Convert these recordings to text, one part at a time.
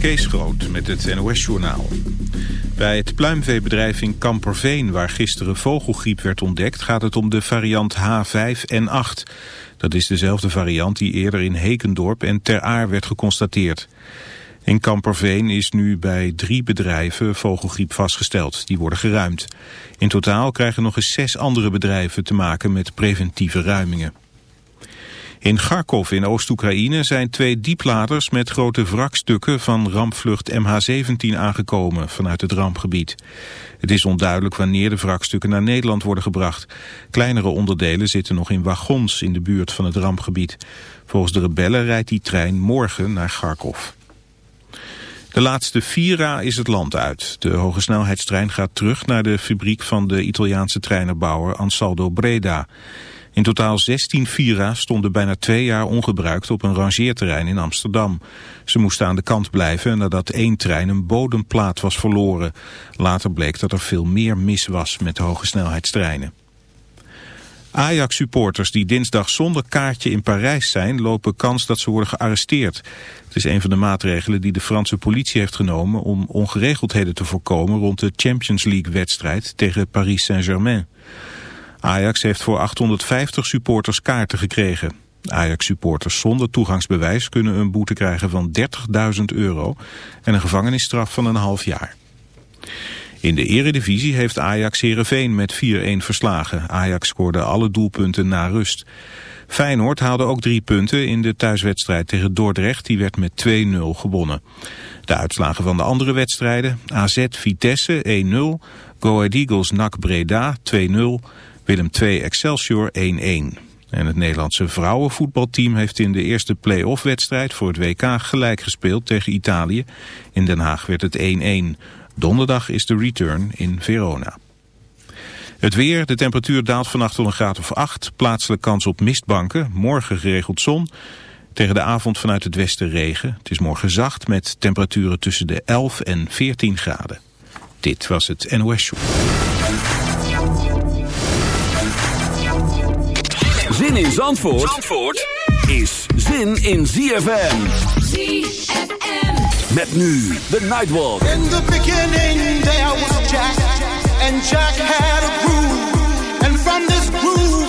Kees Groot met het NOS-journaal. Bij het pluimveebedrijf in Kamperveen, waar gisteren vogelgriep werd ontdekt... gaat het om de variant H5N8. Dat is dezelfde variant die eerder in Hekendorp en Ter Aar werd geconstateerd. In Kamperveen is nu bij drie bedrijven vogelgriep vastgesteld. Die worden geruimd. In totaal krijgen nog eens zes andere bedrijven te maken met preventieve ruimingen. In Kharkov in Oost-Oekraïne zijn twee diepladers met grote wrakstukken van rampvlucht MH17 aangekomen vanuit het rampgebied. Het is onduidelijk wanneer de wrakstukken naar Nederland worden gebracht. Kleinere onderdelen zitten nog in wagons in de buurt van het rampgebied. Volgens de rebellen rijdt die trein morgen naar Kharkov. De laatste Vira is het land uit. De hogesnelheidstrein gaat terug naar de fabriek van de Italiaanse treinerbouwer Ansaldo Breda. In totaal 16 Vira's stonden bijna twee jaar ongebruikt op een rangeerterrein in Amsterdam. Ze moesten aan de kant blijven nadat één trein een bodemplaat was verloren. Later bleek dat er veel meer mis was met de hoge snelheidstreinen. Ajax-supporters die dinsdag zonder kaartje in Parijs zijn... lopen kans dat ze worden gearresteerd. Het is een van de maatregelen die de Franse politie heeft genomen... om ongeregeldheden te voorkomen rond de Champions League-wedstrijd tegen Paris Saint-Germain. Ajax heeft voor 850 supporters kaarten gekregen. Ajax-supporters zonder toegangsbewijs kunnen een boete krijgen van 30.000 euro... en een gevangenisstraf van een half jaar. In de eredivisie heeft Ajax Herenveen met 4-1 verslagen. Ajax scoorde alle doelpunten na rust. Feyenoord haalde ook drie punten in de thuiswedstrijd tegen Dordrecht. Die werd met 2-0 gewonnen. De uitslagen van de andere wedstrijden. AZ Vitesse 1-0. Go Ahead Eagles NAC Breda 2-0. Willem 2 Excelsior 1-1. En het Nederlandse vrouwenvoetbalteam heeft in de eerste play-off wedstrijd voor het WK gelijk gespeeld tegen Italië. In Den Haag werd het 1-1. Donderdag is de return in Verona. Het weer, de temperatuur daalt vannacht tot een graad of 8. Plaatselijk kans op mistbanken. Morgen geregeld zon. Tegen de avond vanuit het westen regen. Het is morgen zacht met temperaturen tussen de 11 en 14 graden. Dit was het NOS Show. Zin in Zandvoort, Zandvoort is zin in ZFM. ZFM. Met nu de Nightwalk. In the beginning there was Jack. And Jack had a groove. And from this groove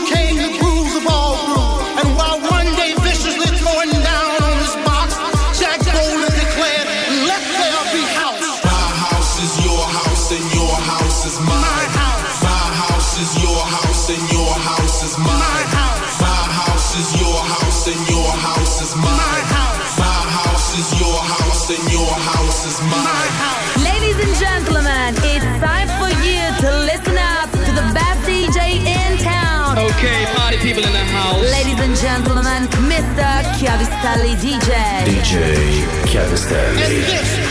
people in the house. Ladies and gentlemen, Mr. Chiavistelli DJ. DJ And Chiavistelli.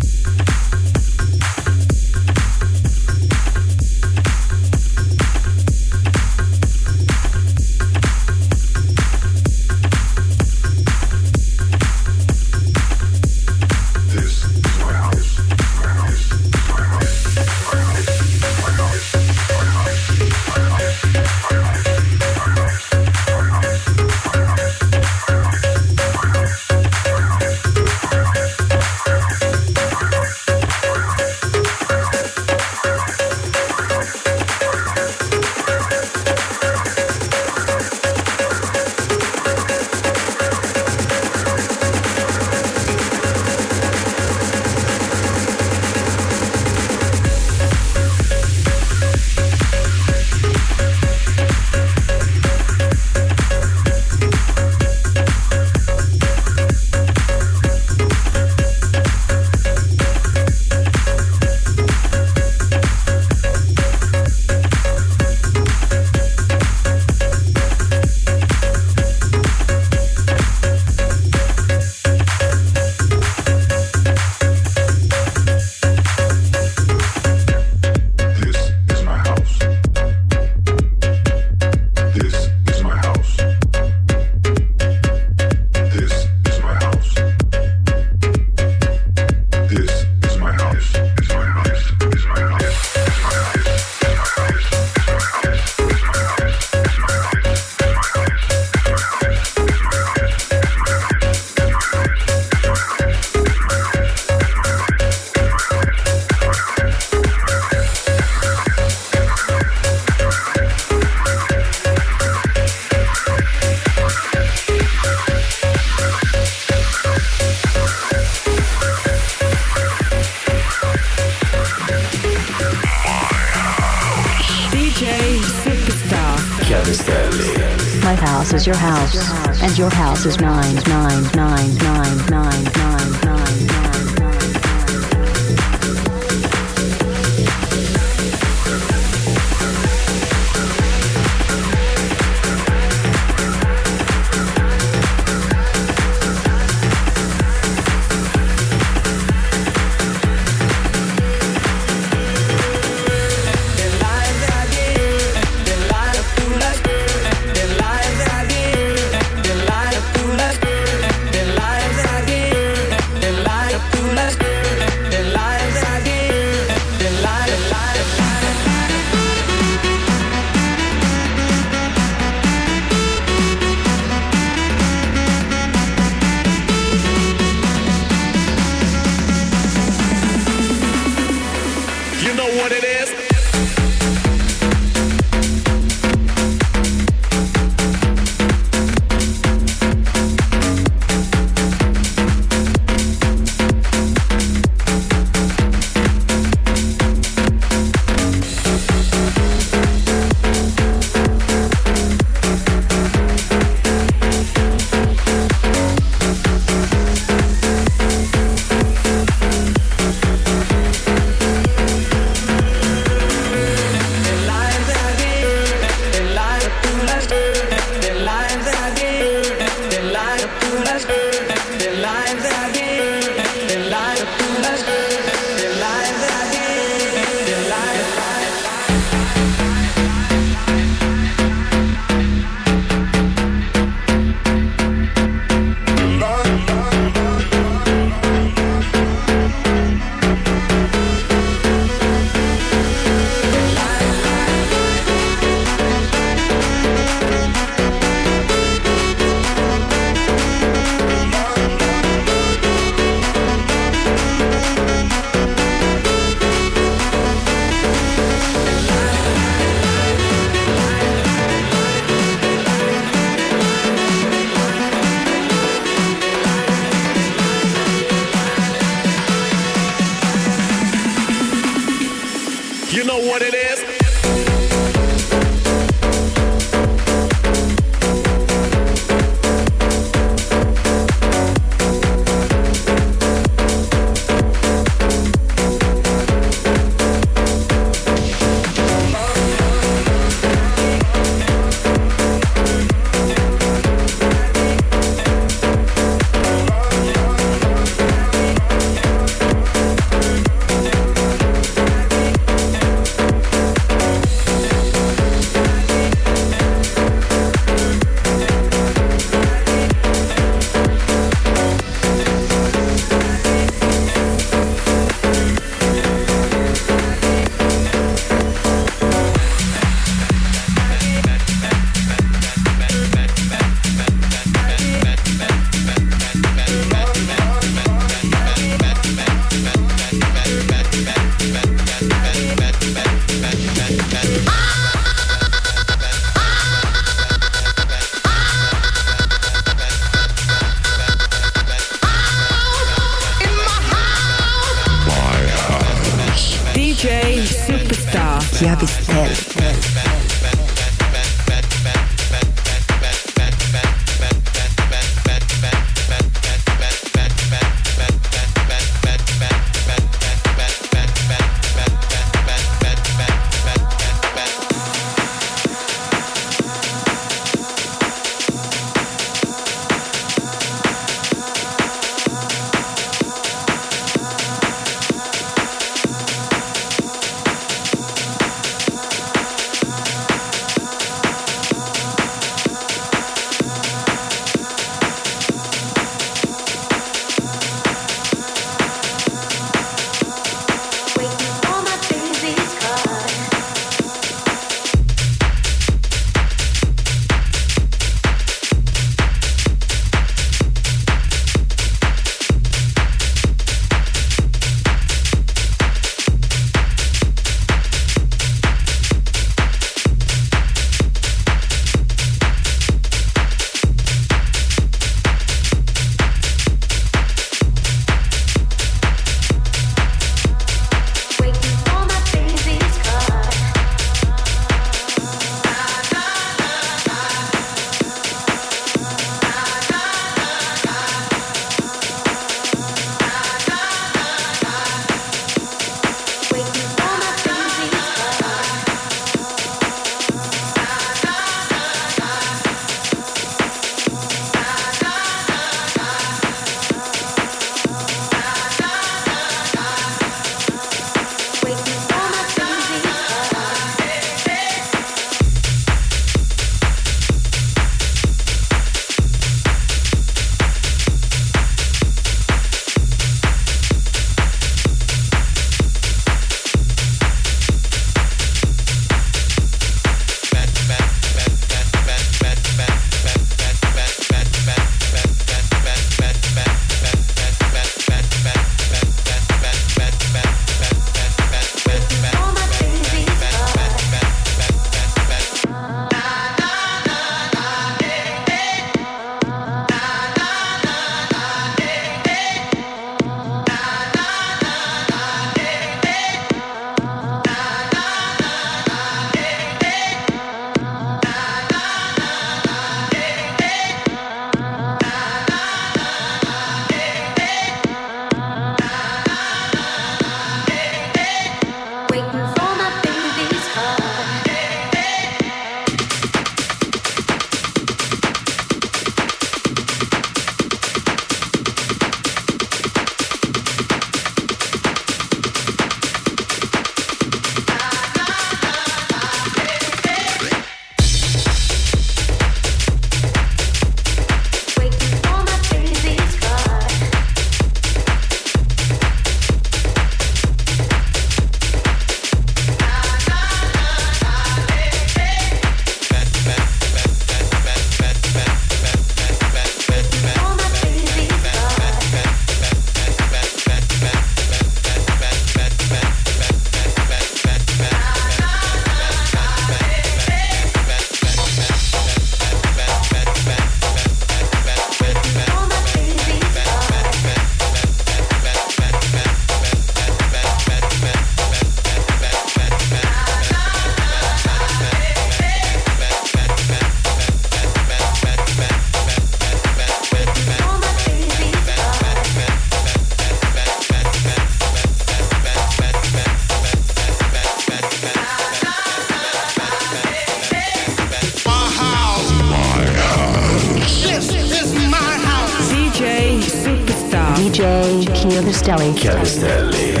DJ Chiavistelli. Chiavistelli.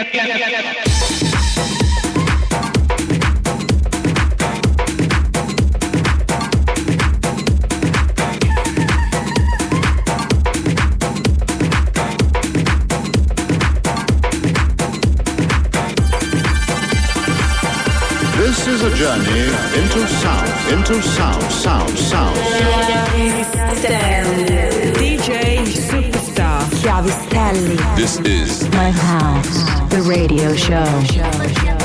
This is a journey into south, into south, sound, south, south. DJ superstar, Javi This is My house. The radio show.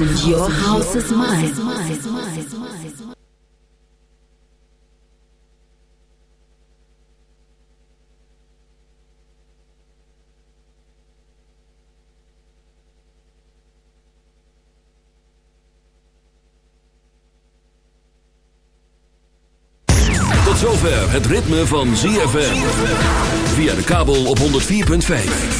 Your house is mine. Tot zover het ritme van ZFM. Via de kabel op 104.5.